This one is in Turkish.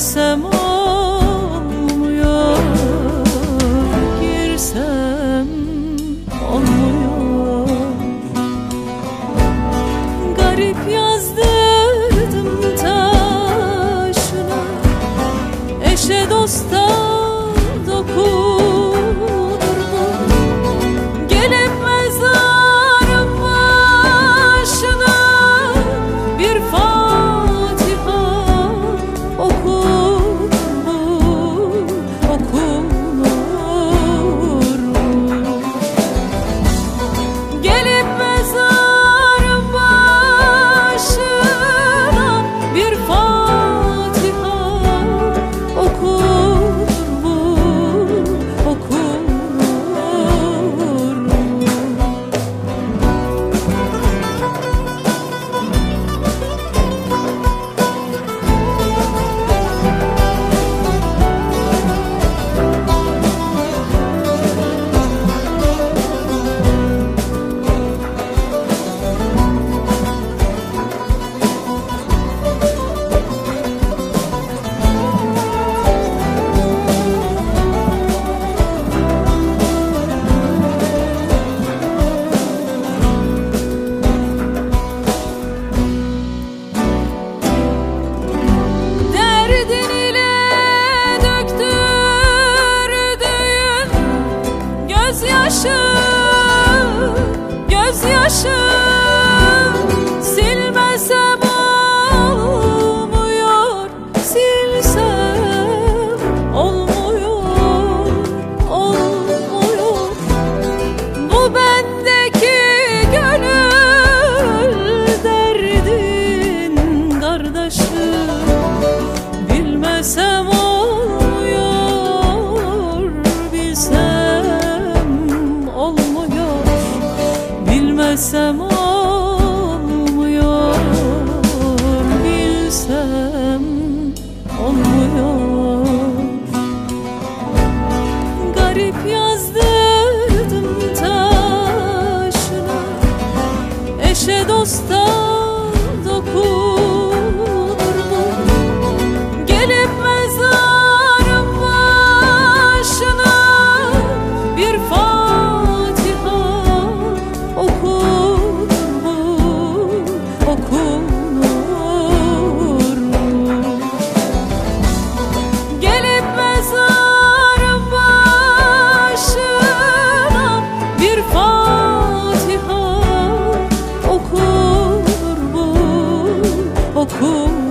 passamos. Gözyaşı, gözyaşı silmesem Passamos cool.